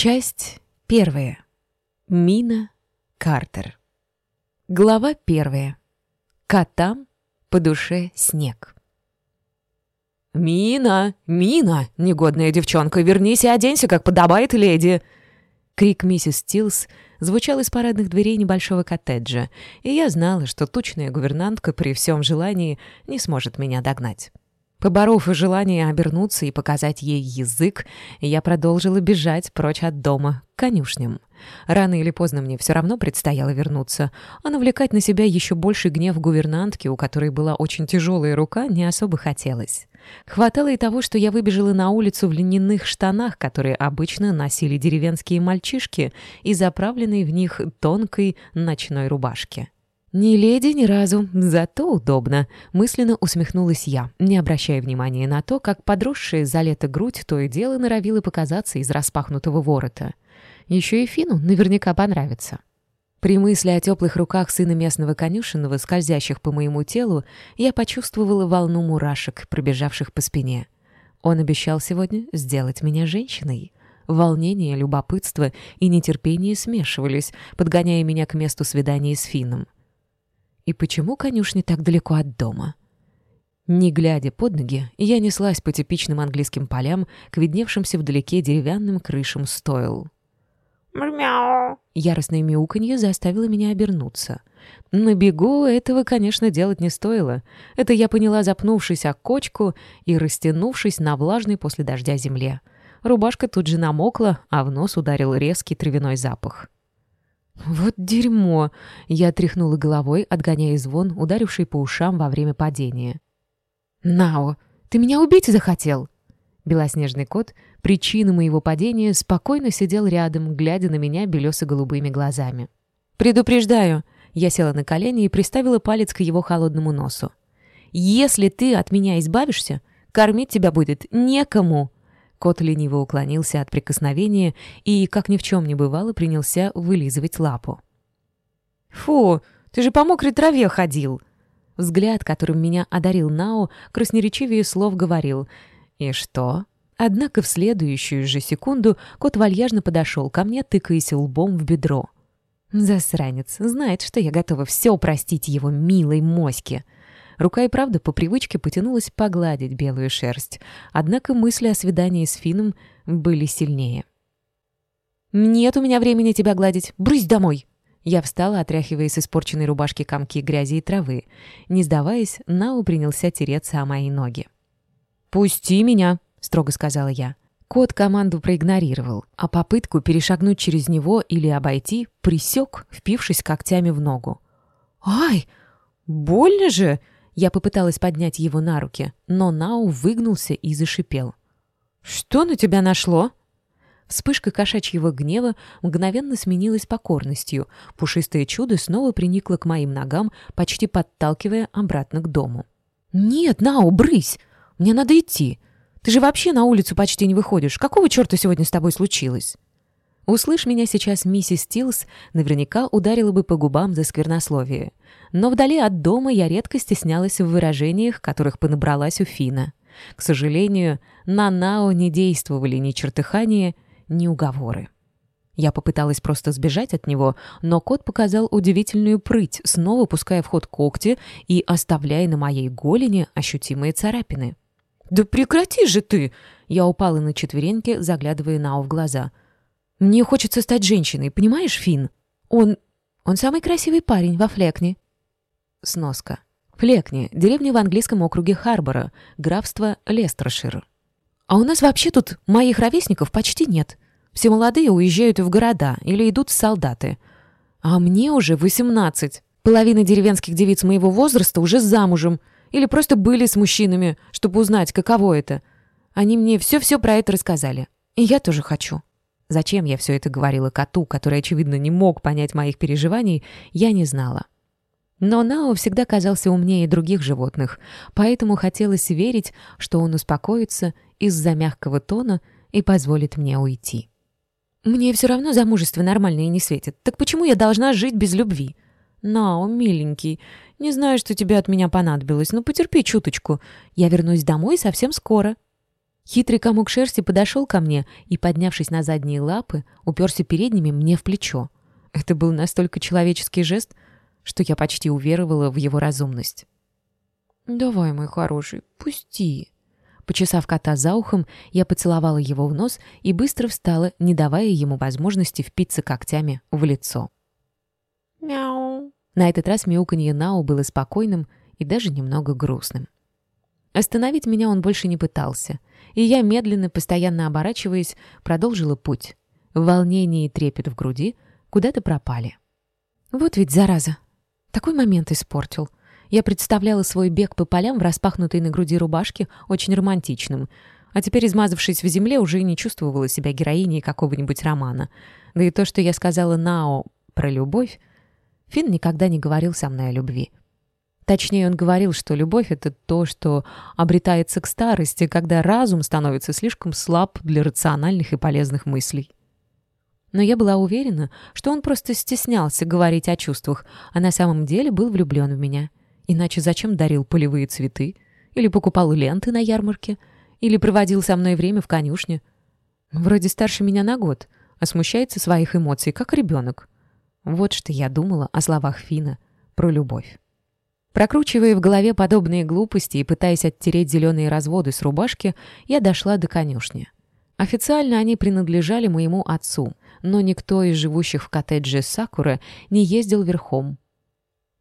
Часть первая. Мина Картер. Глава первая. Котам по душе снег. «Мина! Мина! Негодная девчонка, вернись и оденься, как подобает леди!» Крик миссис Стилс звучал из парадных дверей небольшого коттеджа, и я знала, что тучная гувернантка при всем желании не сможет меня догнать. Поборов желание обернуться и показать ей язык, я продолжила бежать прочь от дома, к конюшням. Рано или поздно мне все равно предстояло вернуться, а навлекать на себя еще больше гнев гувернантки, у которой была очень тяжелая рука, не особо хотелось. Хватало и того, что я выбежала на улицу в льняных штанах, которые обычно носили деревенские мальчишки, и заправленной в них тонкой ночной рубашке. «Ни леди ни разу, зато удобно», — мысленно усмехнулась я, не обращая внимания на то, как подросшая за лето грудь то и дело норовила показаться из распахнутого ворота. Еще и Фину наверняка понравится. При мысли о теплых руках сына местного конюшенного, скользящих по моему телу, я почувствовала волну мурашек, пробежавших по спине. Он обещал сегодня сделать меня женщиной. Волнение, любопытство и нетерпение смешивались, подгоняя меня к месту свидания с Фином. И почему конюшня так далеко от дома? Не глядя под ноги, я неслась по типичным английским полям к видневшимся вдалеке деревянным крышам стойл. «Мяу!» Яростное мяуканье заставило меня обернуться. На бегу этого, конечно, делать не стоило. Это я поняла, запнувшись о кочку и растянувшись на влажной после дождя земле. Рубашка тут же намокла, а в нос ударил резкий травяной запах. «Вот дерьмо!» — я тряхнула головой, отгоняя звон, ударивший по ушам во время падения. «Нао, ты меня убить захотел?» Белоснежный кот, причина моего падения, спокойно сидел рядом, глядя на меня белесо-голубыми глазами. «Предупреждаю!» Я села на колени и приставила палец к его холодному носу. «Если ты от меня избавишься, кормить тебя будет некому!» Кот лениво уклонился от прикосновения и, как ни в чем не бывало, принялся вылизывать лапу. «Фу, ты же по мокрой траве ходил!» Взгляд, которым меня одарил Нао, красноречивее слов говорил. «И что?» Однако в следующую же секунду кот вальяжно подошел ко мне, тыкаясь лбом в бедро. Засранец, знает, что я готова все простить его милой моське. Рука и правда по привычке потянулась погладить белую шерсть, однако мысли о свидании с Фином были сильнее. «Нет у меня времени тебя гладить. Брысь домой!» Я встала, отряхивая с испорченной рубашки комки грязи и травы. Не сдаваясь, Нау принялся тереться о мои ноги. «Пусти меня!» — строго сказала я. Кот команду проигнорировал, а попытку перешагнуть через него или обойти присек, впившись когтями в ногу. «Ай! Больно же!» Я попыталась поднять его на руки, но Нау выгнулся и зашипел. «Что на тебя нашло?» Вспышка кошачьего гнева мгновенно сменилась покорностью. Пушистое чудо снова приникло к моим ногам, почти подталкивая обратно к дому. «Нет, Нау, брысь! Мне надо идти. Ты же вообще на улицу почти не выходишь. Какого черта сегодня с тобой случилось?» Услышь меня сейчас миссис Стилс, наверняка ударила бы по губам за сквернословие. Но вдали от дома я редко стеснялась в выражениях, которых понабралась у Фина. К сожалению, на Нао не действовали ни чертыхания, ни уговоры. Я попыталась просто сбежать от него, но кот показал удивительную прыть, снова пуская в ход когти и оставляя на моей голени ощутимые царапины. «Да прекрати же ты!» Я упала на четвереньки, заглядывая Нао в глаза – мне хочется стать женщиной, понимаешь, Фин? Он... он самый красивый парень во Флекне». Сноска. Флекни — деревня в английском округе Харбора, графство Лестершир. «А у нас вообще тут моих ровесников почти нет. Все молодые уезжают в города или идут в солдаты. А мне уже восемнадцать. Половина деревенских девиц моего возраста уже замужем или просто были с мужчинами, чтобы узнать, каково это. Они мне все-все про это рассказали. И я тоже хочу». Зачем я все это говорила коту, который, очевидно, не мог понять моих переживаний, я не знала. Но Нао всегда казался умнее других животных, поэтому хотелось верить, что он успокоится из-за мягкого тона и позволит мне уйти. «Мне все равно замужество нормальное не светит. Так почему я должна жить без любви?» «Нао, миленький, не знаю, что тебе от меня понадобилось, но потерпи чуточку. Я вернусь домой совсем скоро». Хитрый комок шерсти подошел ко мне и, поднявшись на задние лапы, уперся передними мне в плечо. Это был настолько человеческий жест, что я почти уверовала в его разумность. «Давай, мой хороший, пусти». Почесав кота за ухом, я поцеловала его в нос и быстро встала, не давая ему возможности впиться когтями в лицо. «Мяу». На этот раз мяуканье Нау было спокойным и даже немного грустным. Остановить меня он больше не пытался, и я, медленно, постоянно оборачиваясь, продолжила путь. Волнение и трепет в груди куда-то пропали. Вот ведь зараза. Такой момент испортил. Я представляла свой бег по полям в распахнутой на груди рубашке очень романтичным, а теперь, измазавшись в земле, уже не чувствовала себя героиней какого-нибудь романа. Да и то, что я сказала Нао про любовь, Финн никогда не говорил со мной о любви. Точнее, он говорил, что любовь — это то, что обретается к старости, когда разум становится слишком слаб для рациональных и полезных мыслей. Но я была уверена, что он просто стеснялся говорить о чувствах, а на самом деле был влюблен в меня. Иначе зачем дарил полевые цветы? Или покупал ленты на ярмарке? Или проводил со мной время в конюшне? Вроде старше меня на год, а смущается своих эмоций, как ребенок. Вот что я думала о словах Фина про любовь. Прокручивая в голове подобные глупости и пытаясь оттереть зеленые разводы с рубашки, я дошла до конюшни. Официально они принадлежали моему отцу, но никто из живущих в коттедже Сакуры не ездил верхом.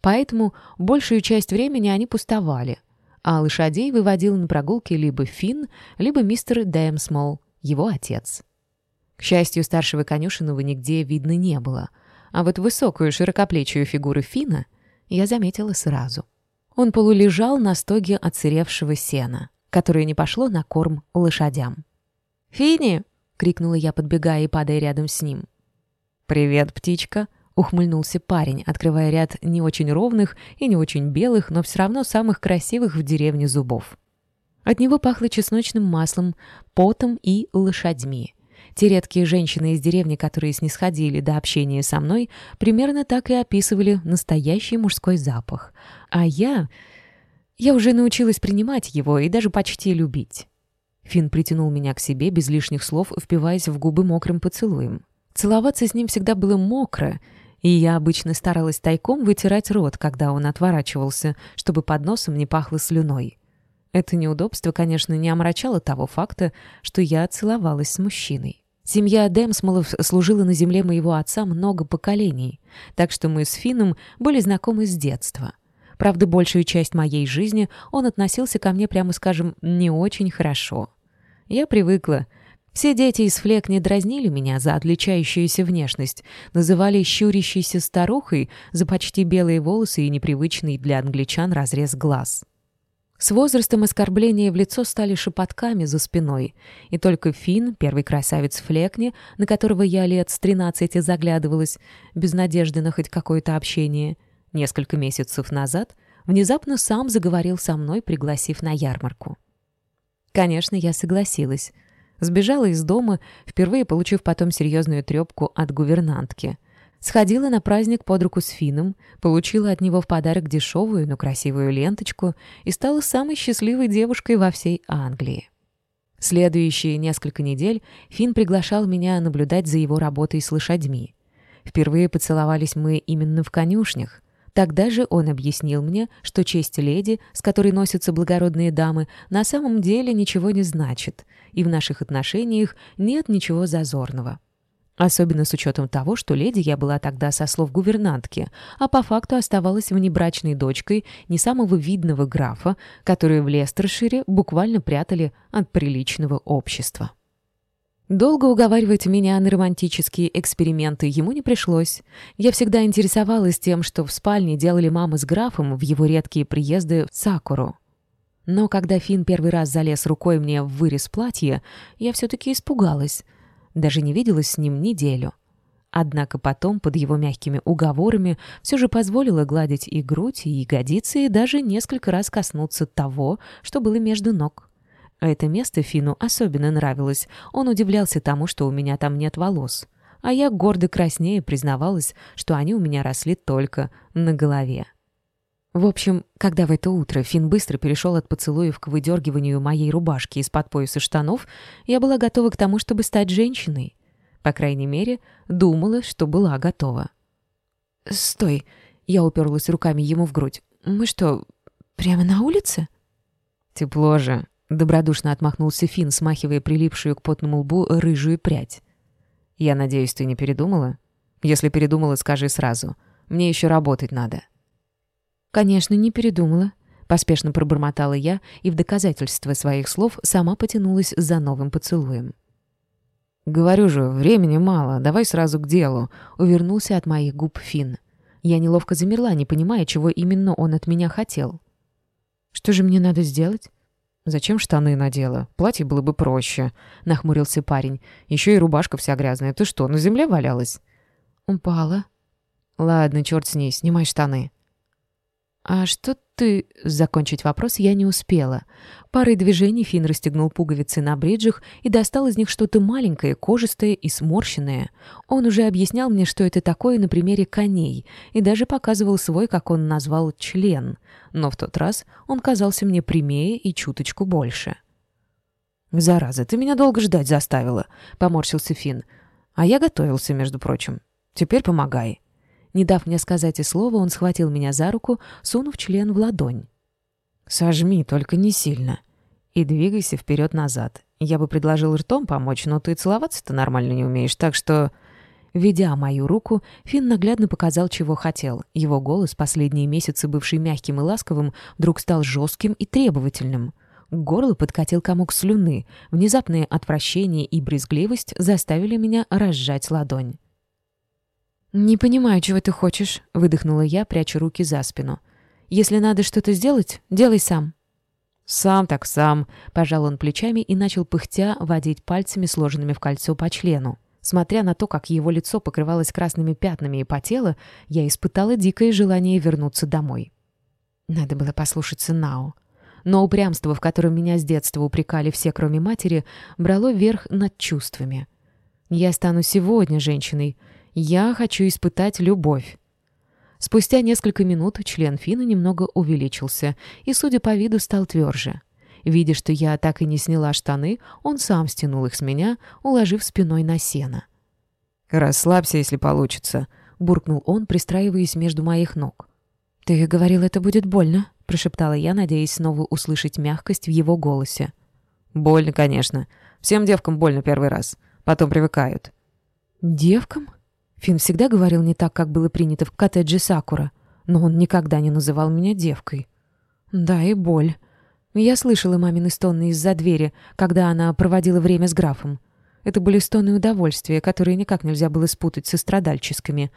Поэтому большую часть времени они пустовали, а лошадей выводил на прогулки либо Финн, либо мистер Дэмсмол, его отец. К счастью, старшего конюшенного нигде видно не было, а вот высокую широкоплечую фигуру Фина — я заметила сразу. Он полулежал на стоге отсыревшего сена, которое не пошло на корм лошадям. «Фини!» — крикнула я, подбегая и падая рядом с ним. «Привет, птичка!» — ухмыльнулся парень, открывая ряд не очень ровных и не очень белых, но все равно самых красивых в деревне зубов. От него пахло чесночным маслом, потом и лошадьми. Те редкие женщины из деревни, которые снисходили до общения со мной, примерно так и описывали настоящий мужской запах. А я... Я уже научилась принимать его и даже почти любить. Финн притянул меня к себе без лишних слов, впиваясь в губы мокрым поцелуем. Целоваться с ним всегда было мокро, и я обычно старалась тайком вытирать рот, когда он отворачивался, чтобы под носом не пахло слюной. Это неудобство, конечно, не омрачало того факта, что я целовалась с мужчиной. Семья Дэмсмолов служила на земле моего отца много поколений, так что мы с Финном были знакомы с детства. Правда, большую часть моей жизни он относился ко мне, прямо скажем, не очень хорошо. Я привыкла. Все дети из Флекни дразнили меня за отличающуюся внешность, называли щурящейся старухой за почти белые волосы и непривычный для англичан разрез глаз. С возрастом оскорбления в лицо стали шепотками за спиной, и только Финн, первый красавец Флекни, на которого я лет с тринадцати заглядывалась, без надежды на хоть какое-то общение, несколько месяцев назад, внезапно сам заговорил со мной, пригласив на ярмарку. Конечно, я согласилась. Сбежала из дома, впервые получив потом серьезную трепку от гувернантки — Сходила на праздник под руку с Фином, получила от него в подарок дешевую, но красивую ленточку и стала самой счастливой девушкой во всей Англии. Следующие несколько недель Фин приглашал меня наблюдать за его работой с лошадьми. Впервые поцеловались мы именно в конюшнях. Тогда же он объяснил мне, что честь леди, с которой носятся благородные дамы, на самом деле ничего не значит, и в наших отношениях нет ничего зазорного. Особенно с учетом того, что леди я была тогда со слов гувернантки, а по факту оставалась внебрачной дочкой не самого видного графа, который в Лестершире буквально прятали от приличного общества. Долго уговаривать меня на романтические эксперименты ему не пришлось. Я всегда интересовалась тем, что в спальне делали мама с графом в его редкие приезды в Сакуру. Но когда Финн первый раз залез рукой мне в вырез платья, я все-таки испугалась — даже не виделась с ним неделю. Однако потом, под его мягкими уговорами, все же позволила гладить и грудь, и ягодицы, и даже несколько раз коснуться того, что было между ног. Это место Фину особенно нравилось. Он удивлялся тому, что у меня там нет волос. А я гордо краснее признавалась, что они у меня росли только на голове. В общем, когда в это утро Финн быстро перешел от поцелуев к выдергиванию моей рубашки из-под пояса штанов, я была готова к тому, чтобы стать женщиной. По крайней мере, думала, что была готова. «Стой!» — я уперлась руками ему в грудь. «Мы что, прямо на улице?» «Тепло же!» — добродушно отмахнулся Финн, смахивая прилипшую к потному лбу рыжую прядь. «Я надеюсь, ты не передумала? Если передумала, скажи сразу. Мне еще работать надо». «Конечно, не передумала», — поспешно пробормотала я и в доказательство своих слов сама потянулась за новым поцелуем. «Говорю же, времени мало, давай сразу к делу», — увернулся от моих губ Финн. Я неловко замерла, не понимая, чего именно он от меня хотел. «Что же мне надо сделать?» «Зачем штаны надела? Платье было бы проще», — нахмурился парень. «Еще и рубашка вся грязная. Ты что, на земле валялась?» «Упала». «Ладно, черт с ней, снимай штаны». «А что ты...» Закончить вопрос я не успела. Парой движений Финн расстегнул пуговицы на бриджах и достал из них что-то маленькое, кожистое и сморщенное. Он уже объяснял мне, что это такое на примере коней, и даже показывал свой, как он назвал, член. Но в тот раз он казался мне прямее и чуточку больше. «Зараза, ты меня долго ждать заставила», — поморщился Финн. «А я готовился, между прочим. Теперь помогай». Не дав мне сказать и слова, он схватил меня за руку, сунув член в ладонь. «Сожми, только не сильно. И двигайся вперед-назад. Я бы предложил ртом помочь, но ты целоваться-то нормально не умеешь, так что...» Ведя мою руку, Финн наглядно показал, чего хотел. Его голос, последние месяцы бывший мягким и ласковым, вдруг стал жестким и требовательным. К горлу подкатил комок слюны. Внезапное отвращение и брезгливость заставили меня разжать ладонь. «Не понимаю, чего ты хочешь», — выдохнула я, пряча руки за спину. «Если надо что-то сделать, делай сам». «Сам так сам», — пожал он плечами и начал пыхтя водить пальцами, сложенными в кольцо по члену. Смотря на то, как его лицо покрывалось красными пятнами и потело, я испытала дикое желание вернуться домой. Надо было послушаться Нао. Но упрямство, в котором меня с детства упрекали все, кроме матери, брало верх над чувствами. Я стану сегодня женщиной, я хочу испытать любовь. Спустя несколько минут член Фина немного увеличился и, судя по виду, стал тверже. Видя, что я так и не сняла штаны, он сам стянул их с меня, уложив спиной на сено. «Расслабься, если получится», — буркнул он, пристраиваясь между моих ног. «Ты говорил, это будет больно», — прошептала я, надеясь снова услышать мягкость в его голосе. «Больно, конечно. Всем девкам больно первый раз. Потом привыкают». «Девкам?» Финн всегда говорил не так, как было принято в коттедже Сакура, но он никогда не называл меня девкой. Да, и боль. Я слышала мамины стоны из-за двери, когда она проводила время с графом. Это были стоны удовольствия, которые никак нельзя было спутать со страдальческими.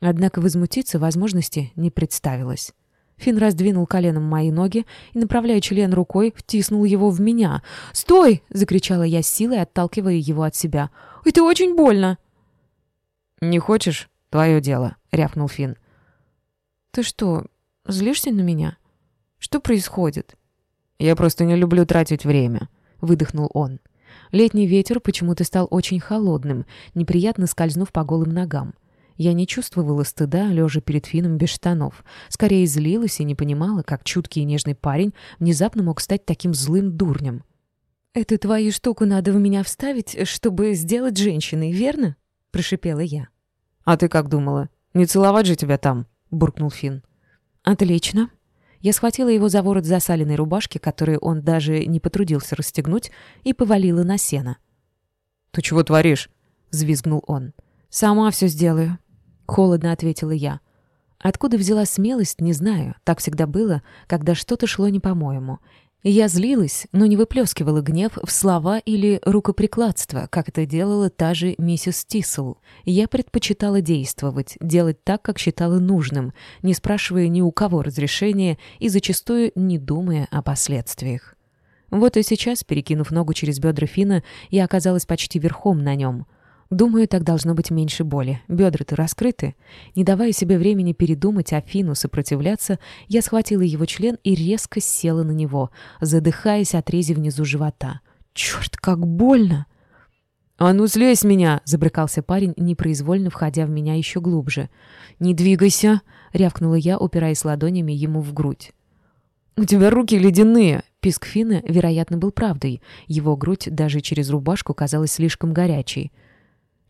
Однако возмутиться возможности не представилось. Финн раздвинул коленом мои ноги и, направляя член рукой, втиснул его в меня. «Стой!» — закричала я с силой, отталкивая его от себя. «Это очень больно!» «Не хочешь? Твое дело», — рявкнул Финн. «Ты что, злишься на меня? Что происходит?» «Я просто не люблю тратить время», — выдохнул он. Летний ветер почему-то стал очень холодным, неприятно скользнув по голым ногам. Я не чувствовала стыда, лежа перед Фином без штанов. Скорее злилась и не понимала, как чуткий и нежный парень внезапно мог стать таким злым дурнем. «Это твою штуку надо в меня вставить, чтобы сделать женщиной, верно?» — прошипела я. «А ты как думала? Не целовать же тебя там?» — буркнул Финн. «Отлично». Я схватила его за ворот засаленной рубашки, которую он даже не потрудился расстегнуть, и повалила на сено. «Ты чего творишь?» — взвизгнул он. «Сама все сделаю», — холодно ответила я. Откуда взяла смелость, не знаю. Так всегда было, когда что-то шло не по-моему. Я злилась, но не выплескивала гнев в слова или рукоприкладство, как это делала та же миссис Тисел. Я предпочитала действовать, делать так, как считала нужным, не спрашивая ни у кого разрешения и зачастую не думая о последствиях. Вот и сейчас, перекинув ногу через бедра Фина, я оказалась почти верхом на нем — Думаю, так должно быть меньше боли. Бедра-то раскрыты. Не давая себе времени передумать Афину сопротивляться, я схватила его член и резко села на него, задыхаясь от рези внизу живота. Черт, как больно! «А ну слезь меня!» — забрыкался парень, непроизвольно входя в меня еще глубже. «Не двигайся!» — рявкнула я, упираясь ладонями ему в грудь. «У тебя руки ледяные!» Писк Фина, вероятно, был правдой. Его грудь даже через рубашку казалась слишком горячей.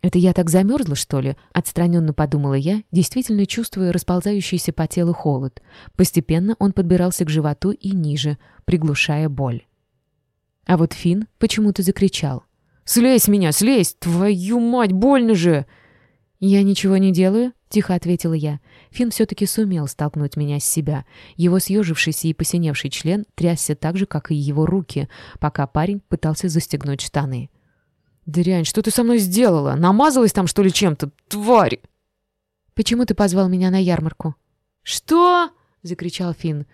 «Это я так замерзла, что ли?» — отстраненно подумала я, действительно чувствуя расползающийся по телу холод. Постепенно он подбирался к животу и ниже, приглушая боль. А вот Фин почему-то закричал. «Слезь меня, слезь! Твою мать, больно же!» «Я ничего не делаю», — тихо ответила я. Фин все-таки сумел столкнуть меня с себя. Его съежившийся и посиневший член трясся так же, как и его руки, пока парень пытался застегнуть штаны. «Дрянь, что ты со мной сделала? Намазалась там, что ли, чем-то? Тварь!» «Почему ты позвал меня на ярмарку?» «Что?» — закричал Фин.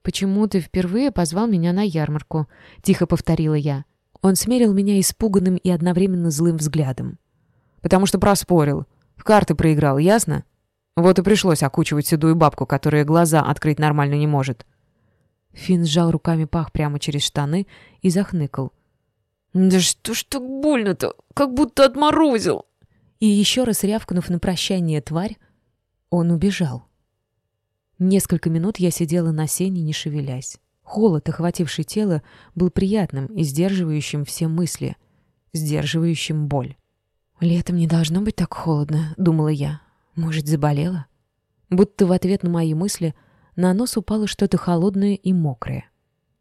«Почему ты впервые позвал меня на ярмарку?» — тихо повторила я. Он смерил меня испуганным и одновременно злым взглядом. «Потому что проспорил. В карты проиграл, ясно? Вот и пришлось окучивать седую бабку, которая глаза открыть нормально не может». Фин сжал руками пах прямо через штаны и захныкал. «Да что ж так больно-то? Как будто отморозил!» И еще раз рявкнув на прощание тварь, он убежал. Несколько минут я сидела на сене, не шевелясь. Холод, охвативший тело, был приятным и сдерживающим все мысли, сдерживающим боль. «Летом не должно быть так холодно», — думала я. «Может, заболела?» Будто в ответ на мои мысли на нос упало что-то холодное и мокрое.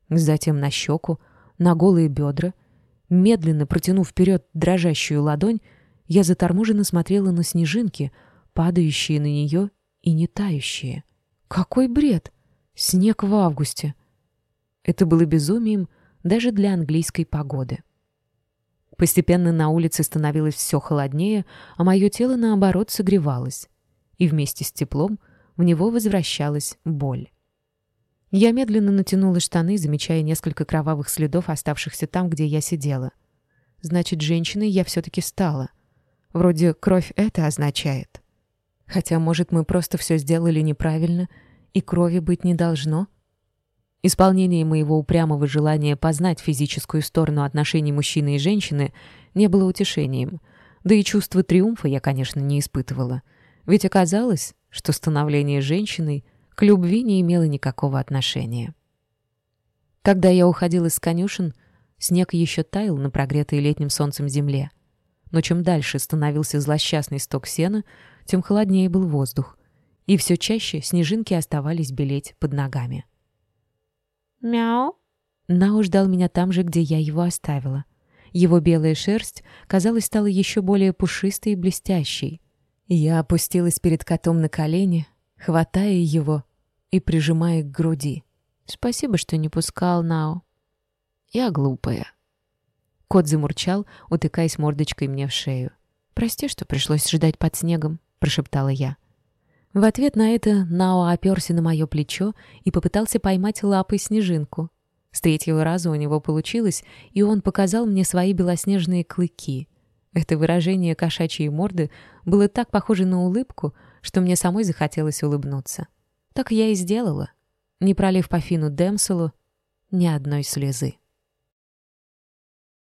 Затем на щеку, на голые бедра — Медленно протянув вперед дрожащую ладонь, я заторможенно смотрела на снежинки, падающие на нее и не тающие. Какой бред! Снег в августе! Это было безумием даже для английской погоды. Постепенно на улице становилось все холоднее, а мое тело, наоборот, согревалось. И вместе с теплом в него возвращалась боль. Я медленно натянула штаны, замечая несколько кровавых следов, оставшихся там, где я сидела. Значит, женщиной я все-таки стала. Вроде кровь это означает. Хотя, может, мы просто все сделали неправильно, и крови быть не должно? Исполнение моего упрямого желания познать физическую сторону отношений мужчины и женщины не было утешением. Да и чувство триумфа я, конечно, не испытывала. Ведь оказалось, что становление женщиной — к любви не имело никакого отношения. Когда я уходил из конюшен, снег еще таял на прогретой летним солнцем земле. Но чем дальше становился злосчастный сток сена, тем холоднее был воздух, и все чаще снежинки оставались белеть под ногами. «Мяу!» Нау ждал меня там же, где я его оставила. Его белая шерсть, казалось, стала еще более пушистой и блестящей. Я опустилась перед котом на колени, хватая его и прижимая к груди. «Спасибо, что не пускал, Нао. Я глупая». Кот замурчал, утыкаясь мордочкой мне в шею. «Прости, что пришлось ждать под снегом», — прошептала я. В ответ на это Нао оперся на мое плечо и попытался поймать лапой снежинку. С третьего раза у него получилось, и он показал мне свои белоснежные клыки. Это выражение кошачьей морды было так похоже на улыбку, что мне самой захотелось улыбнуться. Так я и сделала, не пролив по фину Демселу ни одной слезы.